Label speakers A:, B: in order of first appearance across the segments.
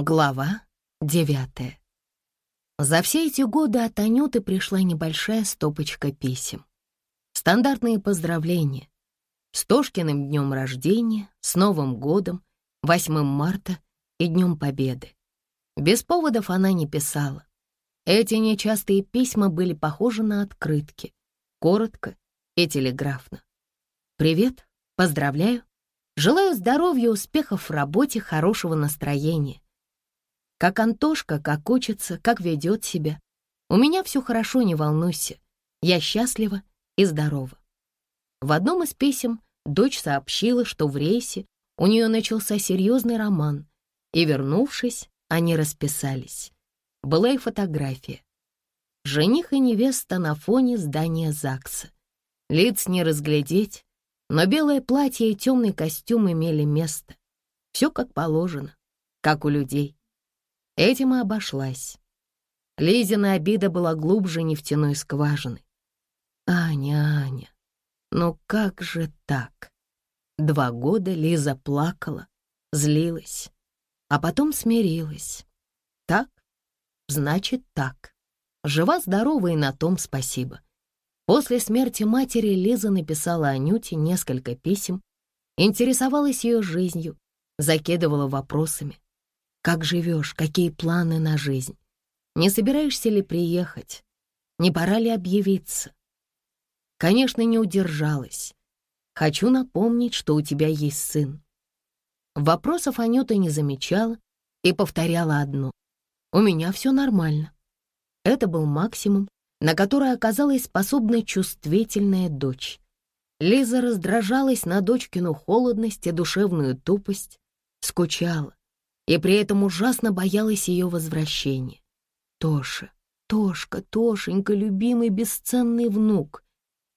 A: Глава девятая. За все эти годы от Анюты пришла небольшая стопочка писем. Стандартные поздравления. С Тошкиным днем рождения, с Новым годом, 8 марта и Днем Победы. Без поводов она не писала. Эти нечастые письма были похожи на открытки, коротко и телеграфно. «Привет, поздравляю, желаю здоровья, успехов в работе, хорошего настроения. Как Антошка, как учится, как ведет себя. У меня все хорошо, не волнуйся. Я счастлива и здорова. В одном из писем дочь сообщила, что в рейсе у нее начался серьезный роман, и, вернувшись, они расписались. Была и фотография. Жених и невеста на фоне здания ЗАГСа. Лиц не разглядеть, но белое платье и темный костюм имели место. Все как положено, как у людей. Этим и обошлась. Лизина обида была глубже нефтяной скважины. Аня, Аня, ну как же так? Два года Лиза плакала, злилась, а потом смирилась. Так? Значит так. Жива-здорова и на том спасибо. После смерти матери Лиза написала Анюте несколько писем, интересовалась ее жизнью, закидывала вопросами. Как живешь? Какие планы на жизнь? Не собираешься ли приехать? Не пора ли объявиться? Конечно, не удержалась. Хочу напомнить, что у тебя есть сын. Вопросов Анюта не замечала и повторяла одно. «У меня все нормально». Это был максимум, на который оказалась способна чувствительная дочь. Лиза раздражалась на дочкину холодность и душевную тупость, скучала, и при этом ужасно боялась ее возвращения. Тоша, Тошка, Тошенька, любимый бесценный внук.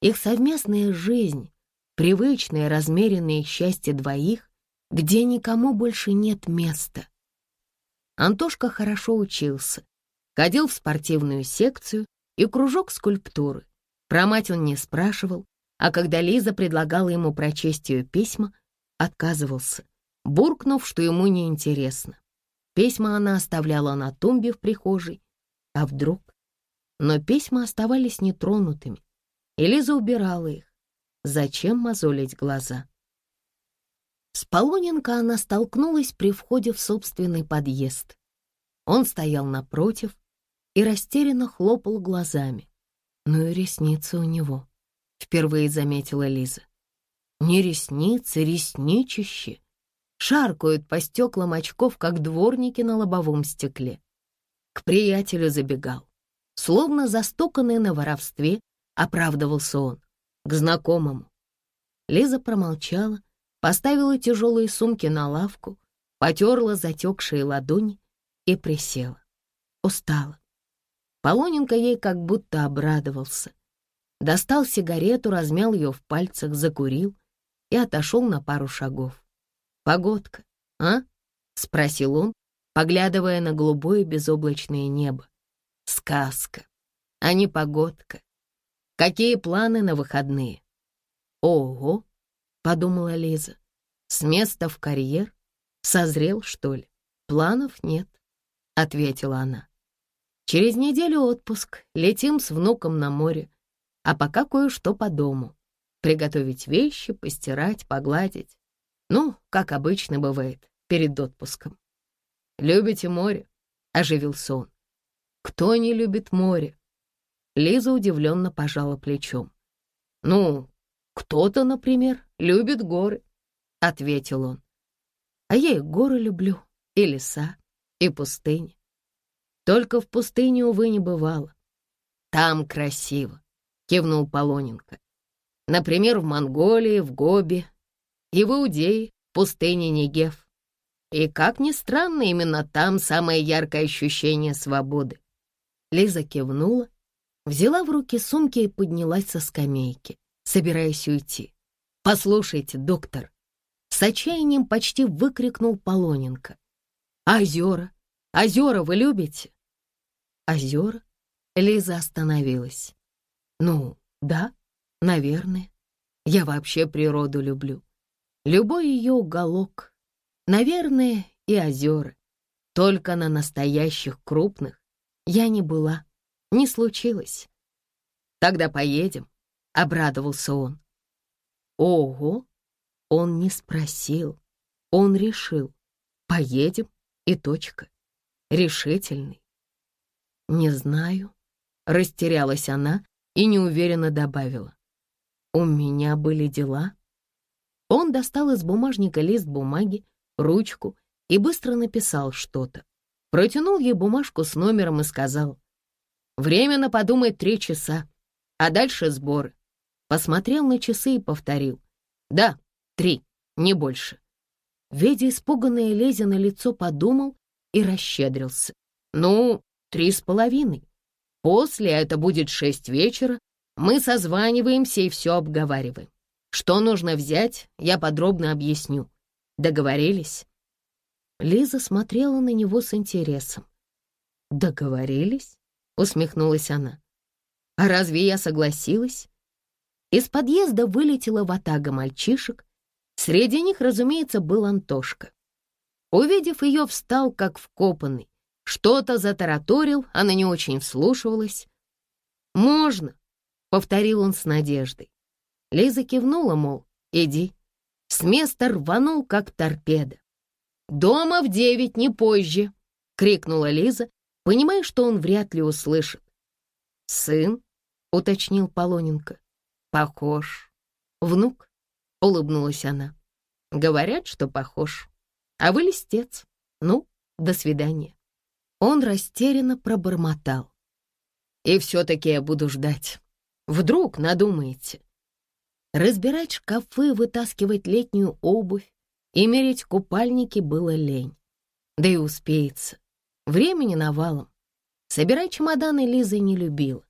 A: Их совместная жизнь, привычное размеренное счастье двоих, где никому больше нет места. Антошка хорошо учился, ходил в спортивную секцию и кружок скульптуры. Про мать он не спрашивал, а когда Лиза предлагала ему прочесть ее письма, отказывался буркнув, что ему неинтересно. Письма она оставляла на тумбе в прихожей, а вдруг? Но письма оставались нетронутыми, и Лиза убирала их. Зачем мозолить глаза? С Полоненко она столкнулась при входе в собственный подъезд. Он стоял напротив и растерянно хлопал глазами. Ну и ресницы у него, впервые заметила Лиза. Не ресницы, ресничище шаркают по стеклам очков, как дворники на лобовом стекле. К приятелю забегал. Словно застуканный на воровстве, оправдывался он. К знакомому. Лиза промолчала, поставила тяжелые сумки на лавку, потерла затекшие ладони и присела. Устала. Полоненко ей как будто обрадовался. Достал сигарету, размял ее в пальцах, закурил и отошел на пару шагов. «Погодка, а?» — спросил он, поглядывая на голубое безоблачное небо. «Сказка, а не погодка. Какие планы на выходные?» «Ого!» — подумала Лиза. «С места в карьер? Созрел, что ли? Планов нет», — ответила она. «Через неделю отпуск, летим с внуком на море, а пока кое-что по дому. Приготовить вещи, постирать, погладить. Ну, как обычно бывает, перед отпуском. «Любите море?» — оживился он. «Кто не любит море?» Лиза удивленно пожала плечом. «Ну, кто-то, например, любит горы», — ответил он. «А я и горы люблю, и леса, и пустыни. Только в пустыне, увы, не бывало. Там красиво», — кивнул Полоненко. «Например, в Монголии, в Гоби, и в Иудее, пустыне Негев. И, как ни странно, именно там самое яркое ощущение свободы. Лиза кивнула, взяла в руки сумки и поднялась со скамейки, собираясь уйти. «Послушайте, доктор!» С отчаянием почти выкрикнул Полоненко. «Озера! Озера вы любите?» «Озера?» Лиза остановилась. «Ну, да, наверное. Я вообще природу люблю. Любой ее уголок, наверное, и озера. Только на настоящих крупных я не была, не случилось. Тогда поедем, — обрадовался он. Ого! Он не спросил, он решил. Поедем и точка. Решительный. Не знаю. Растерялась она и неуверенно добавила. У меня были дела. Он достал из бумажника лист бумаги, ручку и быстро написал что-то. Протянул ей бумажку с номером и сказал. Временно подумать три часа, а дальше сборы. Посмотрел на часы и повторил. Да, три, не больше. Видя испуганное Лезино лицо, подумал и расщедрился. Ну, три с половиной. После это будет шесть вечера. Мы созваниваемся и все обговариваем. Что нужно взять, я подробно объясню. Договорились?» Лиза смотрела на него с интересом. «Договорились?» — усмехнулась она. «А разве я согласилась?» Из подъезда вылетела ватага мальчишек. Среди них, разумеется, был Антошка. Увидев ее, встал как вкопанный. Что-то затараторил, она не очень вслушивалась. «Можно», — повторил он с надеждой. Лиза кивнула, мол, иди. С места рванул, как торпеда. «Дома в девять, не позже!» — крикнула Лиза, понимая, что он вряд ли услышит. «Сын?» — уточнил Полоненко. «Похож». «Внук?» — улыбнулась она. «Говорят, что похож. А вы листец. Ну, до свидания». Он растерянно пробормотал. «И все-таки я буду ждать. Вдруг надумаете?» Разбирать шкафы, вытаскивать летнюю обувь и мерить купальники было лень. Да и успеется. Времени навалом. Собирать чемоданы Лиза не любила.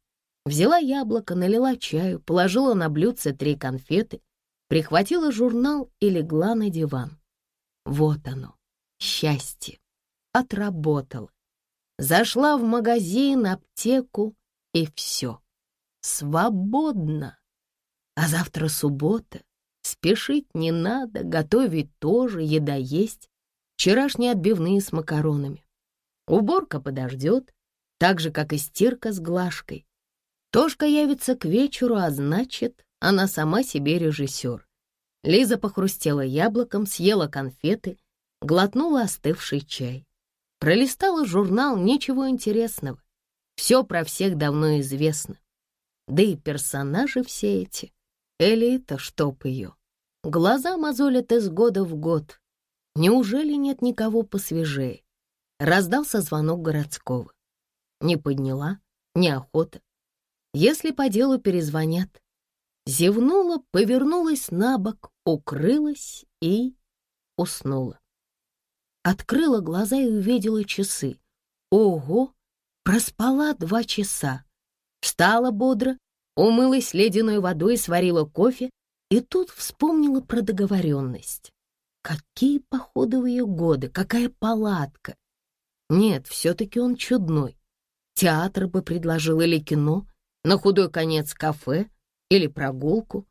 A: Взяла яблоко, налила чаю, положила на блюдце три конфеты, прихватила журнал и легла на диван. Вот оно, счастье. Отработала. Зашла в магазин, аптеку и все. Свободно. А завтра суббота. Спешить не надо, готовить тоже, еда есть. Вчерашние отбивные с макаронами. Уборка подождет, так же, как и стирка с глажкой. Тошка явится к вечеру, а значит, она сама себе режиссер. Лиза похрустела яблоком, съела конфеты, глотнула остывший чай. Пролистала журнал, ничего интересного. Все про всех давно известно. Да и персонажи все эти Элита, чтоб ее. Глаза мозолят из года в год. Неужели нет никого посвежее? Раздался звонок городского. Не подняла, неохота. Если по делу перезвонят. Зевнула, повернулась на бок, укрылась и уснула. Открыла глаза и увидела часы. Ого, проспала два часа. Встала бодро, умылась ледяной водой, сварила кофе и тут вспомнила про договоренность. Какие походовые годы, какая палатка! Нет, все-таки он чудной. Театр бы предложил или кино, на худой конец кафе или прогулку.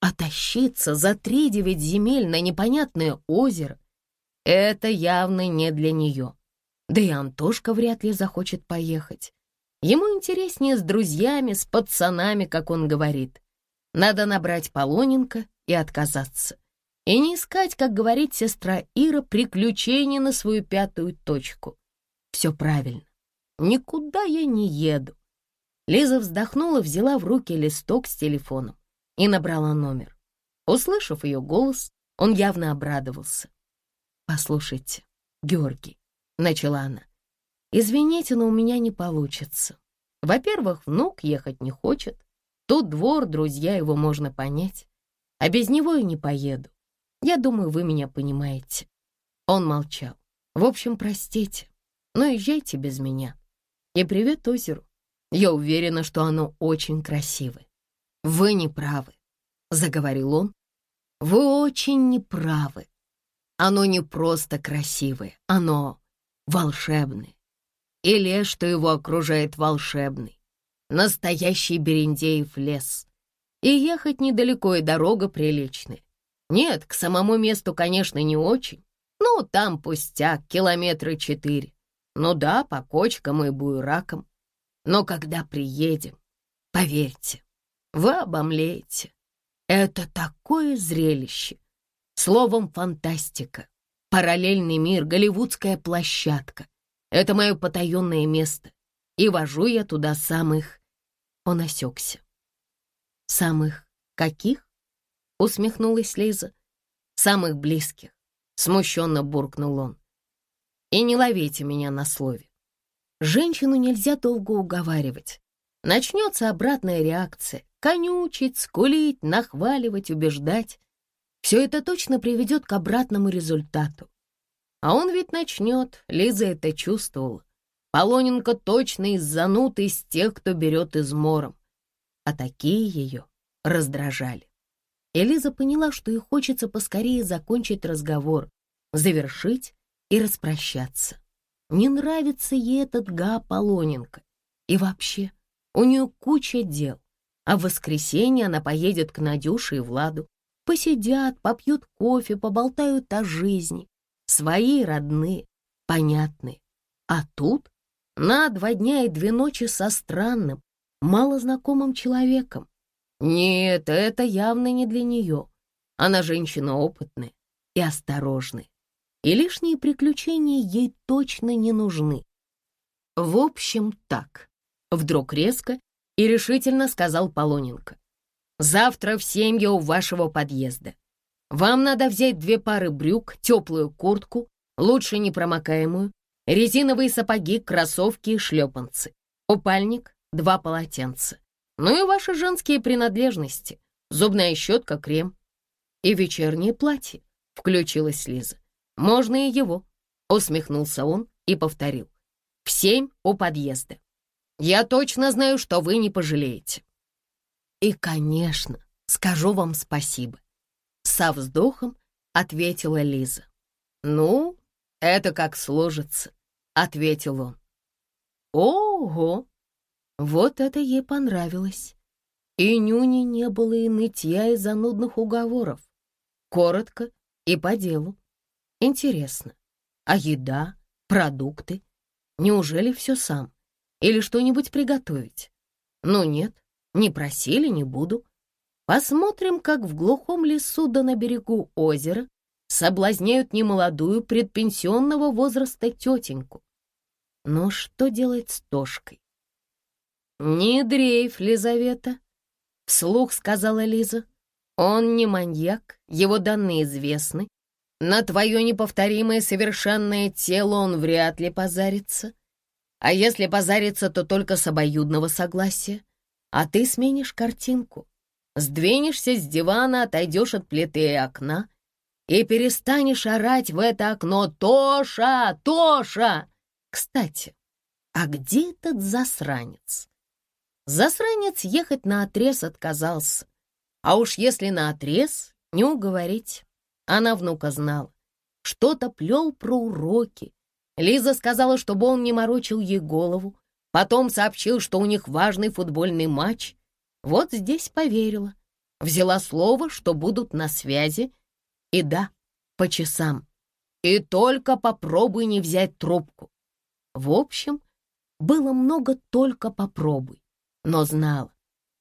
A: А тащиться за три-девять земель на непонятное озеро — это явно не для нее. Да и Антошка вряд ли захочет поехать. Ему интереснее с друзьями, с пацанами, как он говорит. Надо набрать Полоненко и отказаться. И не искать, как говорит сестра Ира, приключений на свою пятую точку. Все правильно. Никуда я не еду. Лиза вздохнула, взяла в руки листок с телефоном и набрала номер. Услышав ее голос, он явно обрадовался. «Послушайте, Георгий», — начала она, Извините, но у меня не получится. Во-первых, внук ехать не хочет. Тут двор, друзья, его можно понять. А без него и не поеду. Я думаю, вы меня понимаете. Он молчал. В общем, простите, но езжайте без меня. И привет озеру. Я уверена, что оно очень красивое. Вы не правы, заговорил он. Вы очень не правы. Оно не просто красивое, оно волшебное и лес, что его окружает волшебный. Настоящий Берендеев лес. И ехать недалеко, и дорога приличная. Нет, к самому месту, конечно, не очень, Ну, там пустяк, километра четыре. Ну да, по кочкам и буеракам. Но когда приедем, поверьте, вы обомлеете. Это такое зрелище. Словом, фантастика. Параллельный мир, голливудская площадка. Это мое потаенное место. И вожу я туда самых... Он осекся. Самых каких? Усмехнулась Лиза. Самых близких. Смущенно буркнул он. И не ловите меня на слове. Женщину нельзя долго уговаривать. Начнется обратная реакция. Конючить, скулить, нахваливать, убеждать. Все это точно приведет к обратному результату. А он ведь начнет, Лиза это чувствовала. Полоненко точно из зануд из тех, кто берет измором. А такие ее раздражали. Элиза поняла, что ей хочется поскорее закончить разговор, завершить и распрощаться. Не нравится ей этот Га Полоненко. И вообще, у нее куча дел. А в воскресенье она поедет к Надюше и Владу. Посидят, попьют кофе, поболтают о жизни. Свои родные, понятные. А тут на два дня и две ночи со странным, малознакомым человеком. Нет, это явно не для нее. Она женщина опытная и осторожная, и лишние приключения ей точно не нужны. В общем, так. Вдруг резко и решительно сказал Полоненко. «Завтра в семь у вашего подъезда. Вам надо взять две пары брюк, теплую куртку, лучше непромокаемую, резиновые сапоги, кроссовки и шлепанцы, купальник, два полотенца. Ну и ваши женские принадлежности. Зубная щетка, крем. И вечернее платье, включилась Лиза. Можно и его, усмехнулся он и повторил. В семь у подъезда. Я точно знаю, что вы не пожалеете. И, конечно, скажу вам спасибо. Со вздохом ответила Лиза. Ну, это как сложится, ответил он. Ого! Вот это ей понравилось. И Нюни не было и нытья и занудных уговоров. Коротко и по делу. Интересно, а еда, продукты? Неужели все сам? Или что-нибудь приготовить? Ну нет, не просили, не буду. Посмотрим, как в глухом лесу да на берегу озера соблазняют немолодую предпенсионного возраста тетеньку. Но что делать с Тошкой? «Не дрейф, Лизавета», — вслух сказала Лиза. «Он не маньяк, его данные известны. На твое неповторимое совершенное тело он вряд ли позарится. А если позарится, то только с обоюдного согласия. А ты сменишь картинку. Сдвинешься с дивана, отойдешь от плиты и окна и перестанешь орать в это окно «Тоша! Тоша!» Кстати, а где этот засранец? Засранец ехать на отрез отказался. А уж если на отрез, не уговорить. Она внука знала. Что-то плел про уроки. Лиза сказала, чтобы он не морочил ей голову. Потом сообщил, что у них важный футбольный матч. Вот здесь поверила. Взяла слово, что будут на связи. И да, по часам. И только попробуй не взять трубку. В общем, было много «только попробуй» но знала,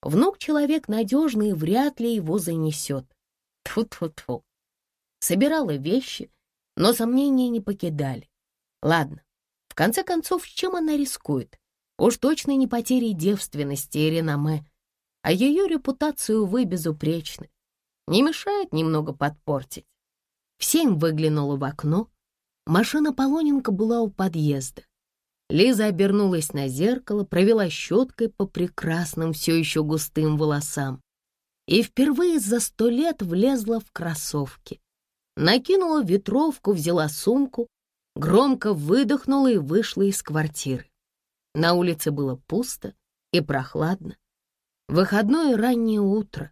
A: внук человек надежный вряд ли его занесет. Тьфу-тьфу-тьфу. Собирала вещи, но сомнения не покидали. Ладно, в конце концов, чем она рискует? Уж точно не потерей девственности и реноме, а ее репутацию, увы, безупречны. Не мешает немного подпортить. В семь выглянула в окно. Машина Полоненко была у подъезда. Лиза обернулась на зеркало, провела щеткой по прекрасным, все еще густым волосам и впервые за сто лет влезла в кроссовки. Накинула ветровку, взяла сумку, громко выдохнула и вышла из квартиры. На улице было пусто и прохладно. Выходное раннее утро.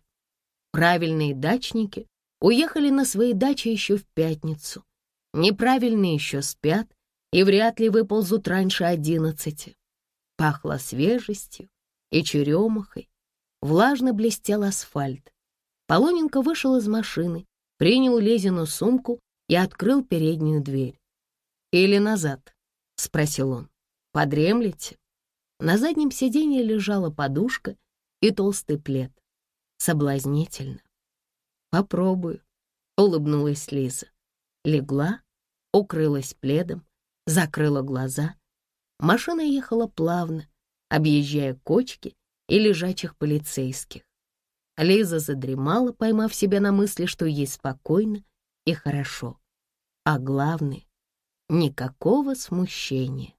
A: Правильные дачники уехали на свои дачи еще в пятницу. Неправильные еще спят, и вряд ли выползут раньше одиннадцати. Пахло свежестью и черемухой. Влажно блестел асфальт. Полоненко вышел из машины, принял Лезину сумку и открыл переднюю дверь. «Или назад?» — спросил он. «Подремлете?» На заднем сиденье лежала подушка и толстый плед. Соблазнительно. «Попробую», — улыбнулась Лиза. Легла, укрылась пледом, закрыла глаза. Машина ехала плавно, объезжая кочки и лежачих полицейских. Лиза задремала, поймав себя на мысли, что ей спокойно и хорошо. А главное, никакого смущения.